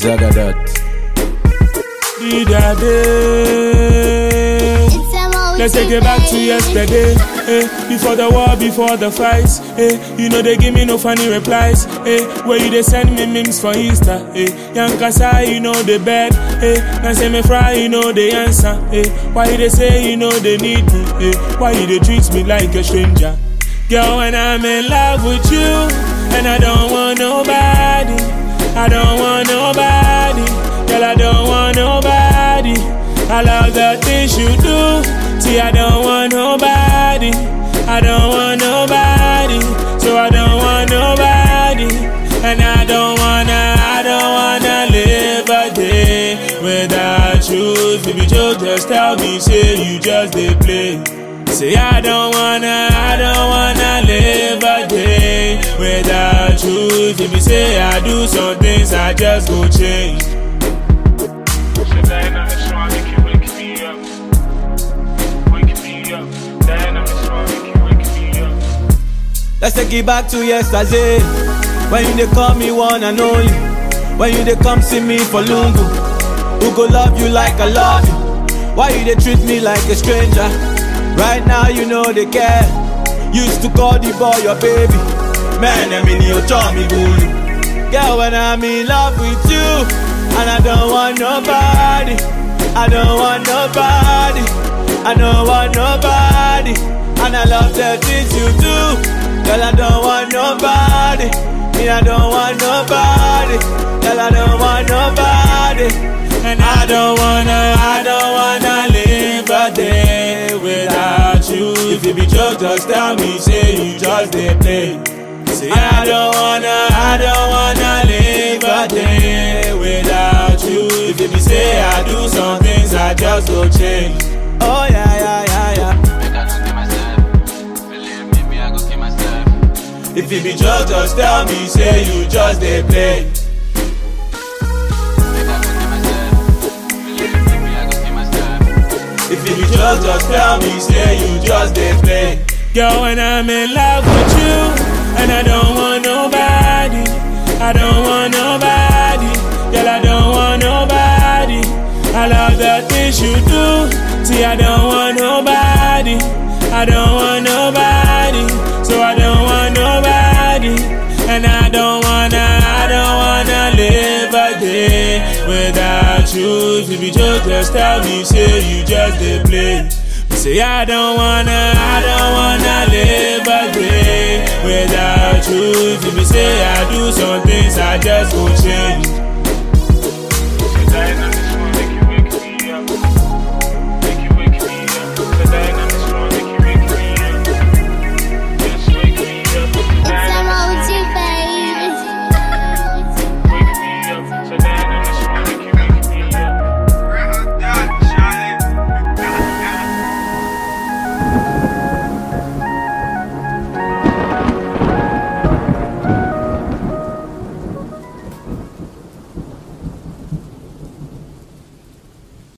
Zagadat. I day? It's a Let's take it back to yesterday. Eh, before the war, before the fights. Eh, you know they give me no funny replies. Eh, where you they send me memes for Easter. Eh, young Kasa, you know they bad. Eh, now say me fry, you know they answer. Eh, why you they say you know they need me? Eh, why you they treat me like a stranger? Girl, when I'm in love with you, and I don't Love the things you do. See, I don't want nobody. I don't want nobody. So I don't want nobody. And I don't wanna, I don't wanna live a day without you. Baby, Joe, just tell me, say you just they play. Say I don't wanna, I don't wanna live a day without you. If you say I do some things, I just go change. Let's take it back to yesterday. When you they call me one and only. When you they come see me for Lungu. Who go love you like I love you? Why you they treat me like a stranger? Right now you know they care. Used to call the boy your baby. Man, I mean you told me boo. Girl, when I'm in love with you, and I don't want nobody. I don't want nobody. I don't want nobody. And I love the things you do. Girl, I don't want nobody. Me, I don't want nobody. Girl, I don't want nobody. And I don't wanna, I don't wanna live a day without you. If it be joke, just tell me, say you just they play. Say I don't wanna, I don't wanna live a day without you. If it be say I do some things, I just go change. Oh, If it be joke, just tell me, say you just they play. If it be joke, just tell me, say you just they play. Girl, when I'm in love with you, and I don't want nobody, I don't want nobody, girl, I don't want nobody. I love the things you do, see, I don't want nobody, I don't want nobody, Just, just tell me, say you just they play. Say I don't wanna, I don't wanna live a day without you. If you say I do some things, I just go change.